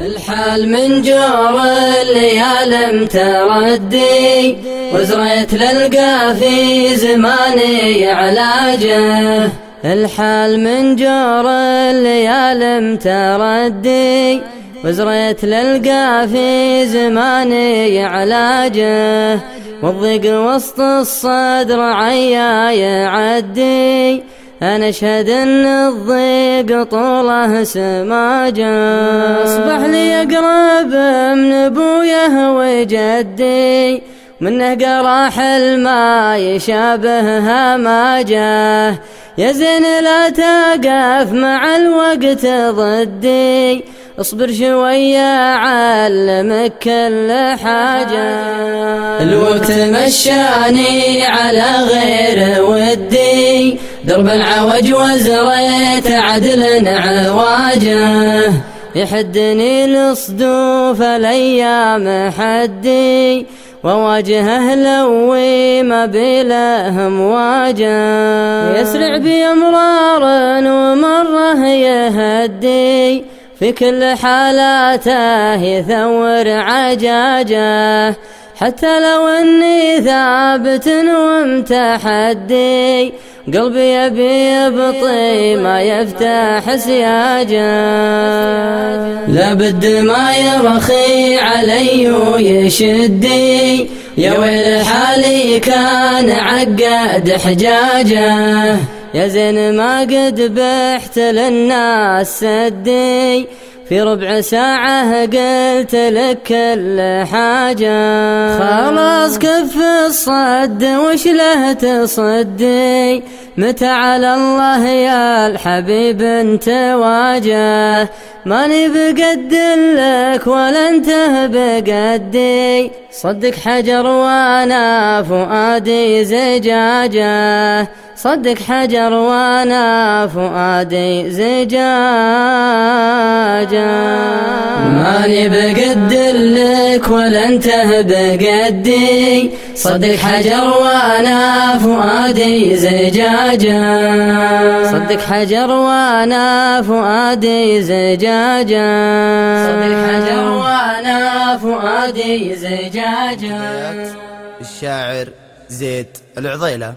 الحال من جور الليال متردي وزريت للقى في زماني علاجه. الحال من جور الليال متردي وزريت للقى في زماني علاجه. والضيق وسط الصدر عيا يعدي أنا أشهد أن الضيق طوله سماجة أصبح لي أقرب من أبويه وجدي منه قراح الماء يشابه هماجه يا زين لا تقف مع الوقت ضدي. اصبر شوية علمك كل حاجة. الوقت مشاني على غير ودي. درب عوج وزريت عدل عواجه. يحدني الصدوف الايام حدي وواجهه لوي ما بله مواجه يسرع بأمرار ومره يهدي، في كل حالاته يثور عجاجه. حتى لو اني ثابت ومتحدي قلبي يبي يبطي ما يفتح سياجه لابد ما يرخي علي ويشدي. يا ويل حالي كان عقد حجاجه يا زين ما قد بحت للناس سدي. في ربع ساعة قلت لك كل حاجة خلاص كف الصد، وش له تصدي؟ متى على الله يا الحبيب انت واجه؟ ماني بقد لك ولا انت بقدي. صدق حجر وانا فؤادي زجاجه صدق حجر وانا فؤادي زجاجه ماني بقد لك ولا انت بقدي صدق حجر وانا فؤادي زجاجه صدق حجر وانا فؤادي زجاجه صدق حجر وانا فؤادي زجاجه الشاعر زيد العضيله